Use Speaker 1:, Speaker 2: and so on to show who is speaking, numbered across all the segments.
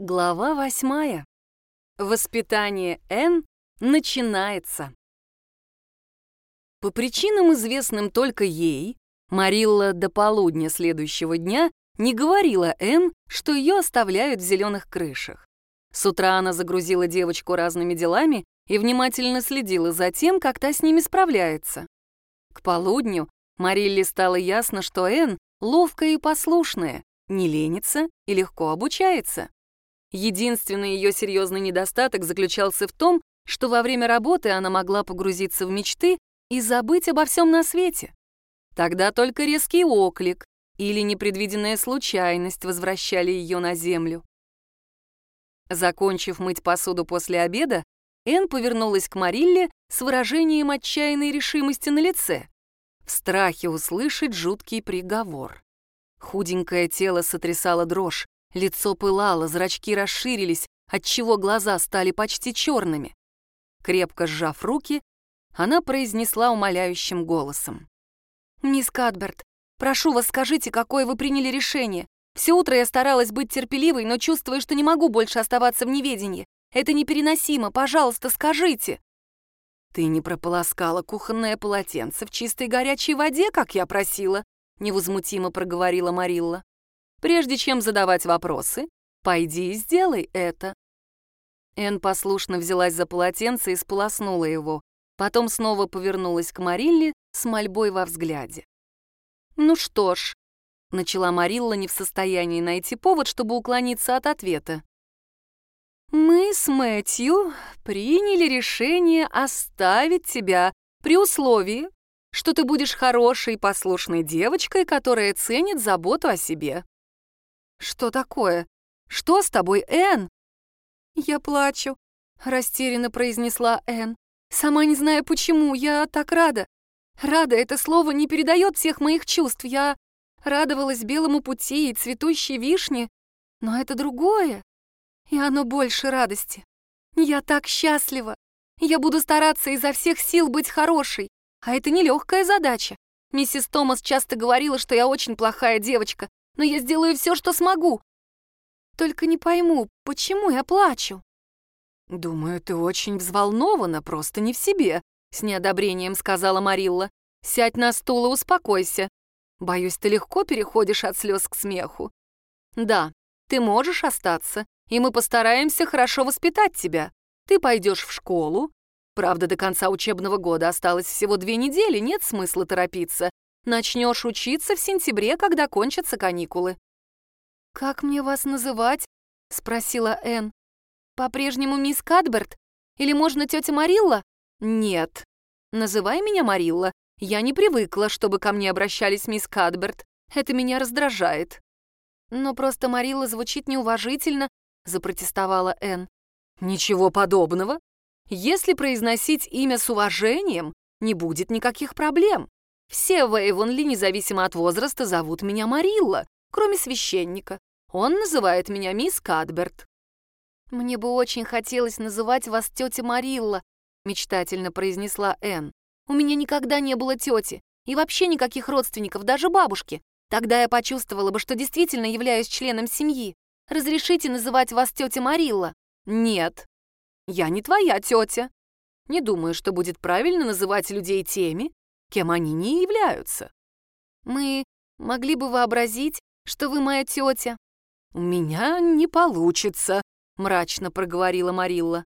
Speaker 1: Глава восьмая. Воспитание Н начинается. По причинам, известным только ей, Марилла до полудня следующего дня не говорила Н, что ее оставляют в зеленых крышах. С утра она загрузила девочку разными делами и внимательно следила за тем, как та с ними справляется. К полудню Марилле стало ясно, что Н ловкая и послушная, не ленится и легко обучается. Единственный ее серьезный недостаток заключался в том, что во время работы она могла погрузиться в мечты и забыть обо всем на свете. Тогда только резкий оклик или непредвиденная случайность возвращали ее на землю. Закончив мыть посуду после обеда, Энн повернулась к Марилле с выражением отчаянной решимости на лице, в страхе услышать жуткий приговор. Худенькое тело сотрясало дрожь, Лицо пылало, зрачки расширились, отчего глаза стали почти черными. Крепко сжав руки, она произнесла умоляющим голосом. «Мисс Кадберт, прошу вас, скажите, какое вы приняли решение. Все утро я старалась быть терпеливой, но чувствую, что не могу больше оставаться в неведении. Это непереносимо, пожалуйста, скажите». «Ты не прополоскала кухонное полотенце в чистой горячей воде, как я просила?» — невозмутимо проговорила Марилла. Прежде чем задавать вопросы, пойди и сделай это». Эн послушно взялась за полотенце и сполоснула его, потом снова повернулась к Марилле с мольбой во взгляде. «Ну что ж», — начала Марилла не в состоянии найти повод, чтобы уклониться от ответа. «Мы с Мэтью приняли решение оставить тебя при условии, что ты будешь хорошей послушной девочкой, которая ценит заботу о себе. «Что такое? Что с тобой, Энн?» «Я плачу», — растерянно произнесла Энн. «Сама не знаю почему, я так рада. Рада — это слово не передает всех моих чувств. Я радовалась белому пути и цветущей вишне, но это другое, и оно больше радости. Я так счастлива. Я буду стараться изо всех сил быть хорошей, а это нелегкая задача. Миссис Томас часто говорила, что я очень плохая девочка, но я сделаю все, что смогу. Только не пойму, почему я плачу?» «Думаю, ты очень взволнована, просто не в себе», — с неодобрением сказала Марилла. «Сядь на стул и успокойся. Боюсь, ты легко переходишь от слез к смеху. Да, ты можешь остаться, и мы постараемся хорошо воспитать тебя. Ты пойдешь в школу. Правда, до конца учебного года осталось всего две недели, нет смысла торопиться. Начнешь учиться в сентябре, когда кончатся каникулы». «Как мне вас называть?» — спросила Энн. «По-прежнему мисс Кадберт? Или можно тетя Марилла?» «Нет. Называй меня Марилла. Я не привыкла, чтобы ко мне обращались мисс Кадберт. Это меня раздражает». «Но просто Марилла звучит неуважительно», — запротестовала Энн. «Ничего подобного. Если произносить имя с уважением, не будет никаких проблем. Все в Эйвонли, независимо от возраста, зовут меня Марилла, кроме священника. Он называет меня мисс Кадберт. «Мне бы очень хотелось называть вас тетя Марилла», мечтательно произнесла Энн. «У меня никогда не было тети, и вообще никаких родственников, даже бабушки. Тогда я почувствовала бы, что действительно являюсь членом семьи. Разрешите называть вас тетя Марилла?» «Нет, я не твоя тетя. Не думаю, что будет правильно называть людей теми, кем они не являются. Мы могли бы вообразить, что вы моя тетя. У меня не получится, мрачно проговорила Марилла.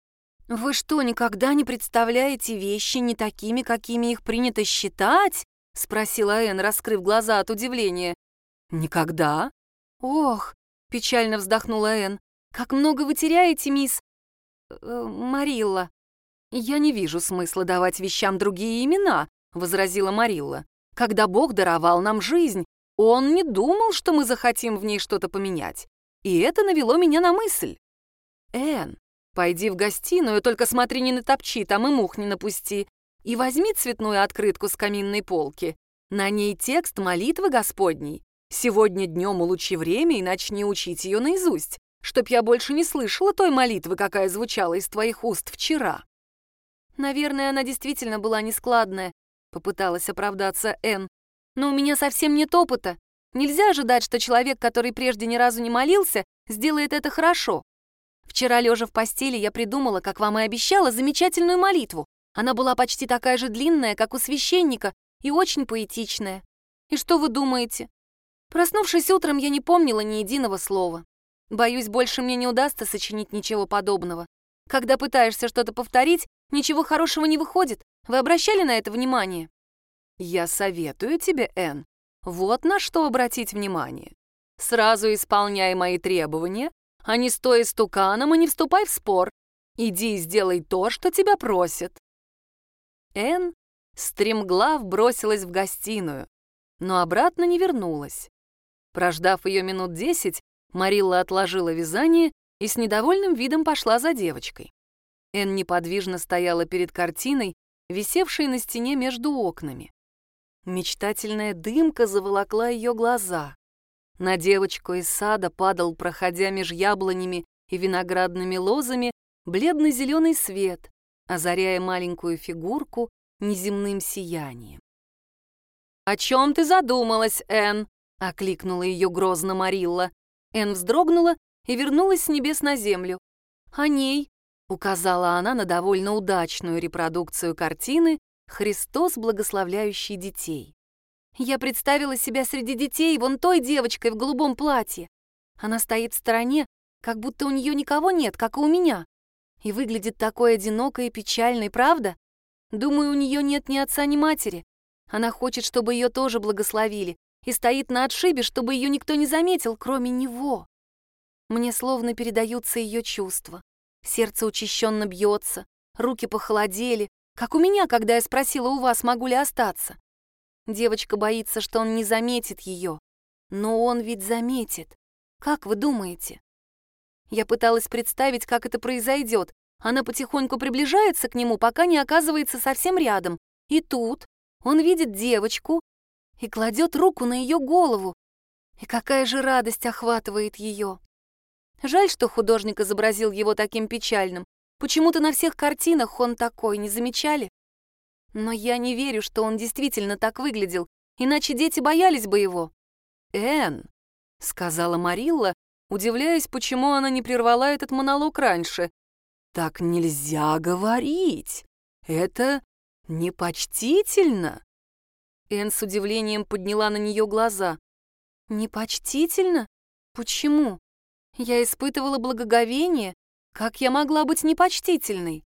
Speaker 1: Вы что, никогда не представляете вещи не такими, какими их принято считать? спросила Энн, раскрыв глаза от удивления. Никогда? Ох, печально вздохнула Энн. Как много вы теряете, мисс э, Марилла. Я не вижу смысла давать вещам другие имена, — возразила Марилла. «Когда Бог даровал нам жизнь, Он не думал, что мы захотим в ней что-то поменять. И это навело меня на мысль. Эн, пойди в гостиную, только смотри не натопчи, там и мух не напусти, и возьми цветную открытку с каминной полки. На ней текст молитвы Господней. Сегодня днем улучи время и начни учить ее наизусть, чтоб я больше не слышала той молитвы, какая звучала из твоих уст вчера». Наверное, она действительно была нескладная, Попыталась оправдаться Энн. «Но у меня совсем нет опыта. Нельзя ожидать, что человек, который прежде ни разу не молился, сделает это хорошо. Вчера, лежа в постели, я придумала, как вам и обещала, замечательную молитву. Она была почти такая же длинная, как у священника, и очень поэтичная. И что вы думаете? Проснувшись утром, я не помнила ни единого слова. Боюсь, больше мне не удастся сочинить ничего подобного. Когда пытаешься что-то повторить, ничего хорошего не выходит. Вы обращали на это внимание?
Speaker 2: Я советую тебе, Энн, вот на что обратить внимание. Сразу исполняй мои требования, а не стой стуканом и не вступай в спор. Иди и сделай то, что тебя просят.
Speaker 1: Энн стремглав бросилась в гостиную, но обратно не вернулась. Прождав ее минут десять, Марилла отложила вязание и с недовольным видом пошла за девочкой. Энн неподвижно стояла перед картиной, висевшей на стене между окнами. Мечтательная дымка заволокла ее глаза. На девочку из сада падал, проходя меж яблонями и виноградными лозами, бледно-зеленый свет, озаряя маленькую фигурку неземным сиянием. «О чем ты задумалась, Энн?» — окликнула ее грозно Марилла. Энн вздрогнула и вернулась с небес на землю. «О ней», — указала она на довольно удачную репродукцию картины «Христос, благословляющий детей». Я представила себя среди детей вон той девочкой в голубом платье. Она стоит в стороне, как будто у нее никого нет, как и у меня. И выглядит такой одинокой и печальной, правда? Думаю, у нее нет ни отца, ни матери. Она хочет, чтобы ее тоже благословили, и стоит на отшибе, чтобы ее никто не заметил, кроме него. Мне словно передаются ее чувства. Сердце учащенно бьется, руки похолодели, как у меня, когда я спросила у вас, могу ли остаться. Девочка боится, что он не заметит ее. Но он ведь заметит. Как вы думаете? Я пыталась представить, как это произойдет. Она потихоньку приближается к нему, пока не оказывается совсем рядом. И тут он видит девочку и кладет руку на ее голову. И какая же радость охватывает ее. Жаль, что художник изобразил его таким печальным. Почему-то на всех картинах он такой, не замечали? Но я не верю, что он действительно так выглядел, иначе дети боялись бы его.
Speaker 2: «Энн», — сказала Марилла, удивляясь, почему она не прервала этот монолог раньше. «Так нельзя говорить. Это непочтительно».
Speaker 1: Энн с удивлением подняла на нее глаза. «Непочтительно? Почему? Я испытывала благоговение. Как я могла быть непочтительной?»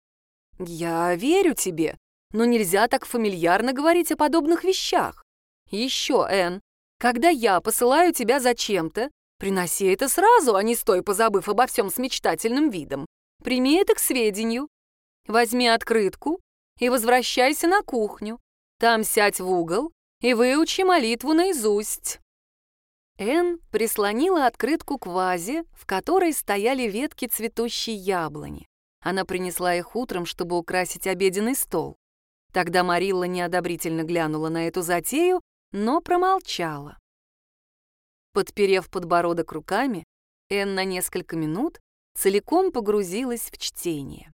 Speaker 2: «Я верю тебе», но нельзя так фамильярно говорить о подобных вещах. Еще, Энн, когда я посылаю тебя за чем-то, приноси это сразу, а не стой, позабыв обо всем с мечтательным видом. Прими это к сведению. Возьми открытку и возвращайся на кухню. Там сядь в угол и выучи молитву наизусть».
Speaker 1: Энн прислонила открытку к вазе, в которой стояли ветки цветущей яблони. Она принесла их утром, чтобы украсить обеденный стол. Тогда Марилла неодобрительно глянула на эту затею, но промолчала. Подперев подбородок руками, Энн на несколько минут целиком погрузилась в чтение.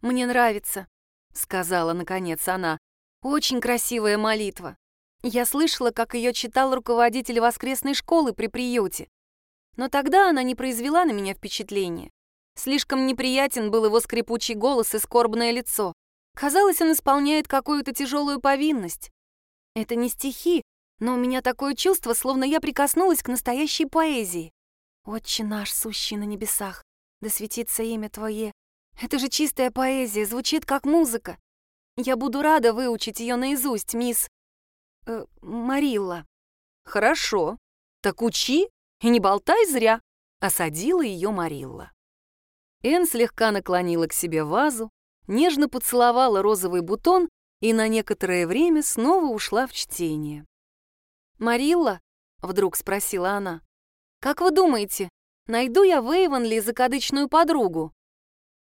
Speaker 1: «Мне нравится», — сказала наконец она. «Очень красивая молитва. Я слышала, как ее читал руководитель воскресной школы при приюте. Но тогда она не произвела на меня впечатления. Слишком неприятен был его скрипучий голос и скорбное лицо. Казалось, он исполняет какую-то тяжелую повинность. Это не стихи, но у меня такое чувство, словно я прикоснулась к настоящей поэзии. «Отче наш, сущий на небесах, да светится имя Твое». Это же чистая поэзия, звучит как музыка. Я буду рада выучить ее наизусть, мисс... Э, Марилла.
Speaker 2: Хорошо. Так учи и не болтай зря, осадила ее Марилла.
Speaker 1: Эн слегка наклонила к себе вазу, нежно поцеловала розовый бутон и на некоторое время снова ушла в чтение. «Марилла?» — вдруг спросила она. «Как вы думаете, найду я в Эйвонли закадычную подругу?»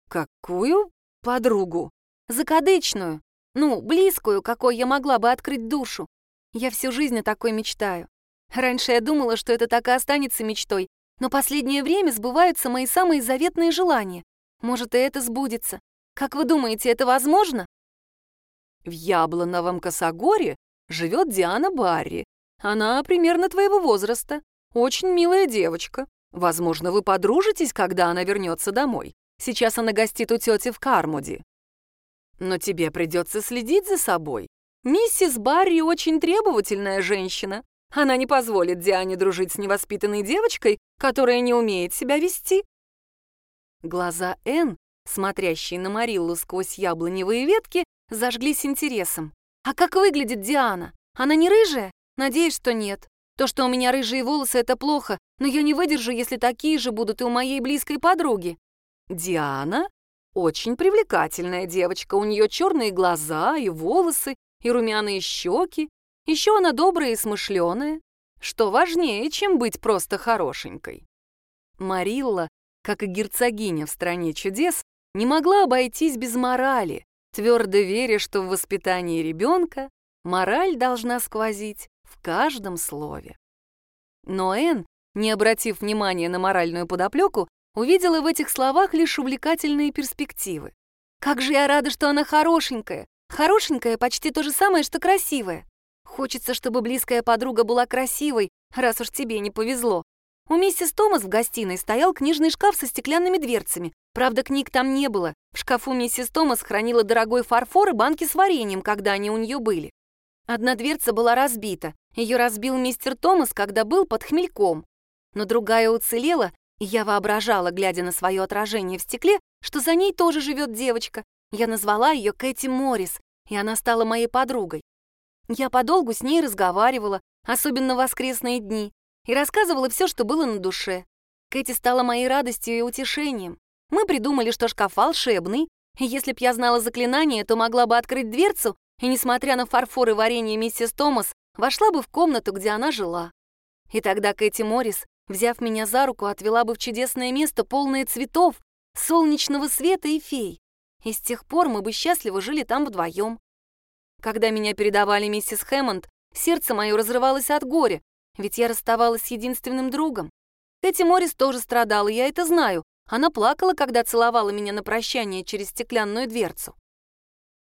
Speaker 2: «Какую подругу?»
Speaker 1: «Закадычную. Ну, близкую, какой я могла бы открыть душу. Я всю жизнь о такой мечтаю. Раньше я думала, что это так и останется мечтой, но последнее время сбываются мои самые заветные желания. Может, и это сбудется. Как вы думаете, это возможно?
Speaker 2: В Яблоновом Косогоре живет Диана Барри. Она примерно твоего возраста. Очень милая девочка.
Speaker 1: Возможно, вы подружитесь, когда она вернется домой. Сейчас она гостит у тети в Кармуди. Но тебе придется следить за собой. Миссис Барри очень требовательная женщина. Она не позволит Диане дружить с невоспитанной девочкой, которая не умеет себя вести. Глаза Энн, смотрящие на Мариллу сквозь яблоневые ветки, зажглись интересом. «А как выглядит Диана? Она не рыжая? Надеюсь, что нет. То, что у меня рыжие волосы, это плохо, но я не выдержу, если такие же будут и у моей близкой подруги». «Диана очень привлекательная девочка. У нее черные глаза и волосы, и румяные щеки. Еще она добрая и смышленая. Что важнее, чем быть просто хорошенькой?» Марилла, как и герцогиня в «Стране чудес», не могла обойтись без морали, твердо веря, что в воспитании ребенка мораль должна сквозить в каждом слове. Но Энн, не обратив внимания на моральную подоплеку, увидела в этих словах лишь увлекательные перспективы. «Как же я рада, что она хорошенькая! Хорошенькая почти то же самое, что красивая. Хочется, чтобы близкая подруга была красивой, раз уж тебе не повезло. У миссис Томас в гостиной стоял книжный шкаф со стеклянными дверцами. Правда, книг там не было. В шкафу миссис Томас хранила дорогой фарфор и банки с вареньем, когда они у нее были. Одна дверца была разбита. Ее разбил мистер Томас, когда был под хмельком. Но другая уцелела, и я воображала, глядя на свое отражение в стекле, что за ней тоже живет девочка. Я назвала ее Кэти Моррис, и она стала моей подругой. Я подолгу с ней разговаривала, особенно в воскресные дни, и рассказывала все, что было на душе. Кэти стала моей радостью и утешением. Мы придумали, что шкаф волшебный, и если б я знала заклинание, то могла бы открыть дверцу, и, несмотря на фарфор и варенье миссис Томас, вошла бы в комнату, где она жила. И тогда Кэти Моррис, взяв меня за руку, отвела бы в чудесное место, полное цветов, солнечного света и фей. И с тех пор мы бы счастливо жили там вдвоем. Когда меня передавали миссис Хэммонд, сердце мое разрывалось от горя, ведь я расставалась с единственным другом. Кэти Моррис тоже страдала, я это знаю. Она плакала, когда целовала меня на прощание через стеклянную дверцу.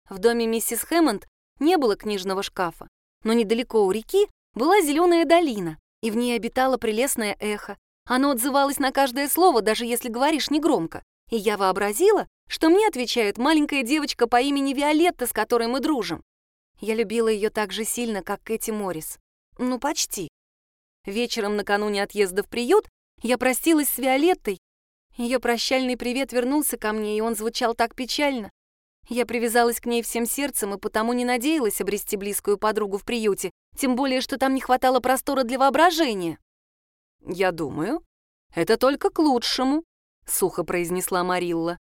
Speaker 1: В доме миссис Хэммонд не было книжного шкафа, но недалеко у реки была зеленая долина, и в ней обитало прелестное эхо. Оно отзывалось на каждое слово, даже если говоришь негромко. И я вообразила, что мне отвечает маленькая девочка по имени Виолетта, с которой мы дружим. Я любила ее так же сильно, как Кэти Моррис. Ну, почти. Вечером накануне отъезда в приют я простилась с Виолеттой. Ее прощальный привет вернулся ко мне, и он звучал так печально. Я привязалась к ней всем сердцем и потому не надеялась обрести близкую подругу в приюте, тем более, что там не хватало простора для воображения. «Я думаю, это только к лучшему», — сухо произнесла Марилла.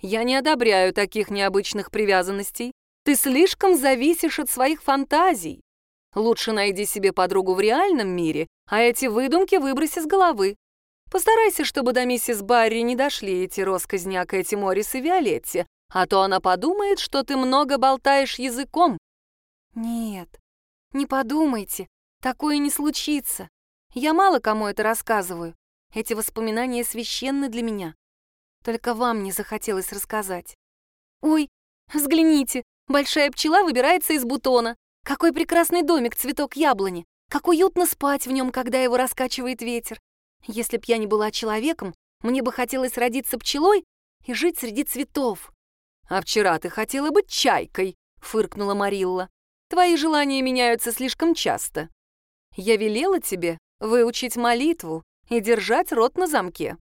Speaker 1: «Я не одобряю таких необычных привязанностей. Ты слишком зависишь от своих фантазий. Лучше найди себе подругу в реальном мире, а эти выдумки выбрось из головы. Постарайся, чтобы до миссис Барри не дошли эти росказни о Кэти Моррис и Виолетте, а то она подумает, что ты много болтаешь языком». «Нет, не подумайте, такое не случится. Я мало кому это рассказываю. Эти воспоминания священны для меня. Только вам не захотелось рассказать. Ой, взгляните, большая пчела выбирается из бутона. Какой прекрасный домик, цветок яблони. Как уютно спать в нем, когда его раскачивает ветер. Если б я не была человеком, мне бы хотелось родиться пчелой и жить среди цветов. «А вчера ты хотела быть чайкой», — фыркнула Марилла. «Твои желания меняются слишком часто. Я велела тебе выучить молитву и держать рот на замке.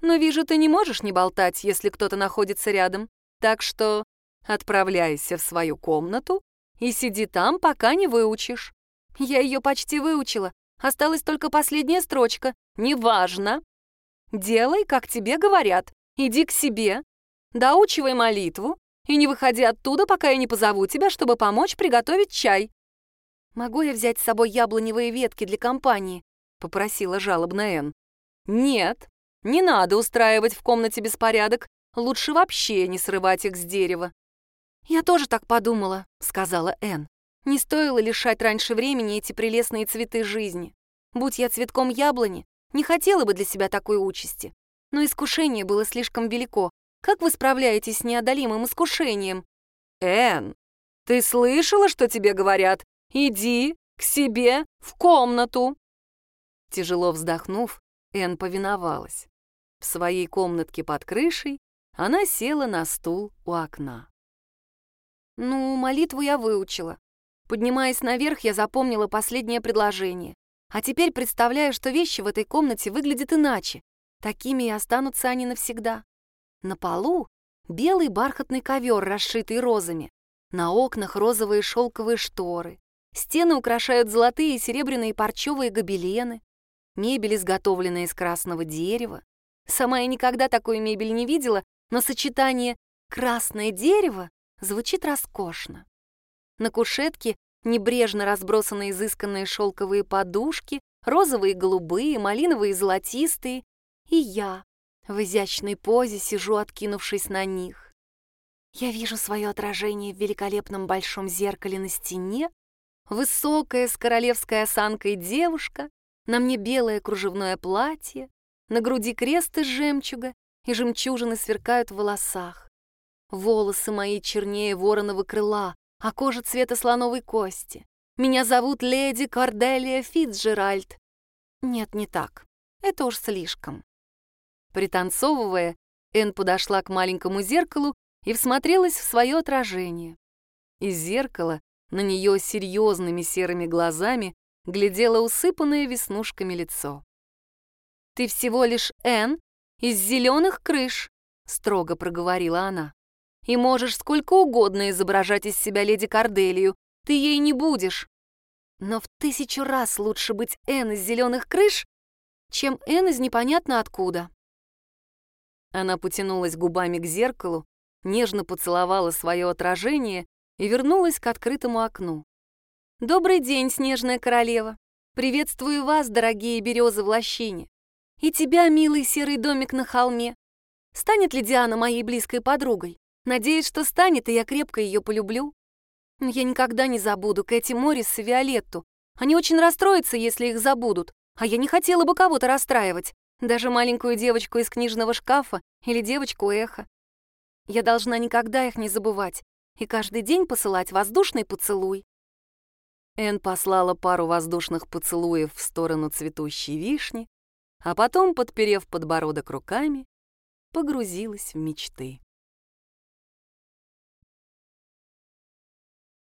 Speaker 1: Но вижу, ты не можешь не болтать, если кто-то находится рядом. Так что отправляйся в свою комнату и сиди там, пока не выучишь. Я ее почти выучила. Осталась только последняя строчка. Неважно. Делай, как тебе говорят. Иди к себе. Доучивай молитву и не выходи оттуда, пока я не позову тебя, чтобы помочь приготовить чай. Могу я взять с собой яблоневые ветки для компании? Попросила жалобно Энн. Нет, не надо устраивать в комнате беспорядок. Лучше вообще не срывать их с дерева. «Я тоже так подумала», — сказала Энн. «Не стоило лишать раньше времени эти прелестные цветы жизни. Будь я цветком яблони, не хотела бы для себя такой участи. Но искушение было слишком велико. Как вы справляетесь с неодолимым искушением?» «Энн, ты слышала, что тебе говорят? Иди к себе в комнату!» Тяжело вздохнув, Энн повиновалась. В своей комнатке под крышей она села на стул у окна.
Speaker 2: «Ну, молитву я выучила. Поднимаясь наверх, я запомнила последнее предложение. А теперь представляю, что вещи в этой комнате выглядят иначе. Такими и останутся они навсегда. На полу белый бархатный ковер, расшитый розами. На окнах розовые шелковые шторы. Стены украшают золотые и серебряные парчевые гобелены. Мебель изготовлена из красного дерева. Сама я никогда такую мебель не видела, но сочетание «красное дерево» звучит роскошно. На кушетке небрежно разбросаны изысканные шелковые подушки, розовые голубые, малиновые золотистые, и я в изящной позе сижу, откинувшись на них. Я вижу свое отражение в великолепном большом зеркале на стене, высокая с королевской осанкой девушка, на мне белое кружевное платье, на груди крест из жемчуга, и жемчужины сверкают в волосах. Волосы мои чернее вороного крыла, а кожа цвета слоновой кости. Меня зовут леди Корделия Фитцджеральд. Нет, не так. Это уж слишком. Пританцовывая, Энн подошла к маленькому зеркалу и всмотрелась в свое отражение. Из зеркала на нее серьезными серыми глазами глядело усыпанное веснушками лицо. «Ты всего лишь Энн из зеленых крыш», — строго проговорила она. «И можешь сколько угодно изображать из себя леди Корделию, ты ей не будешь. Но в тысячу раз лучше быть Энн из зеленых крыш, чем Энн из непонятно откуда». Она потянулась губами к зеркалу, нежно поцеловала свое отражение и вернулась к открытому окну. «Добрый день, снежная королева! Приветствую вас, дорогие березы в лощине! И тебя, милый серый домик на холме! Станет ли Диана моей близкой подругой? Надеюсь, что станет, и я крепко ее полюблю. Я никогда не забуду Кэти Моррис и Виолетту. Они очень расстроятся, если их забудут, а я не хотела бы кого-то расстраивать даже маленькую девочку из книжного шкафа или девочку эхо. Я должна никогда их не забывать и каждый день посылать воздушный поцелуй. Эн послала пару воздушных поцелуев в сторону цветущей вишни, а потом, подперев подбородок руками, погрузилась в мечты.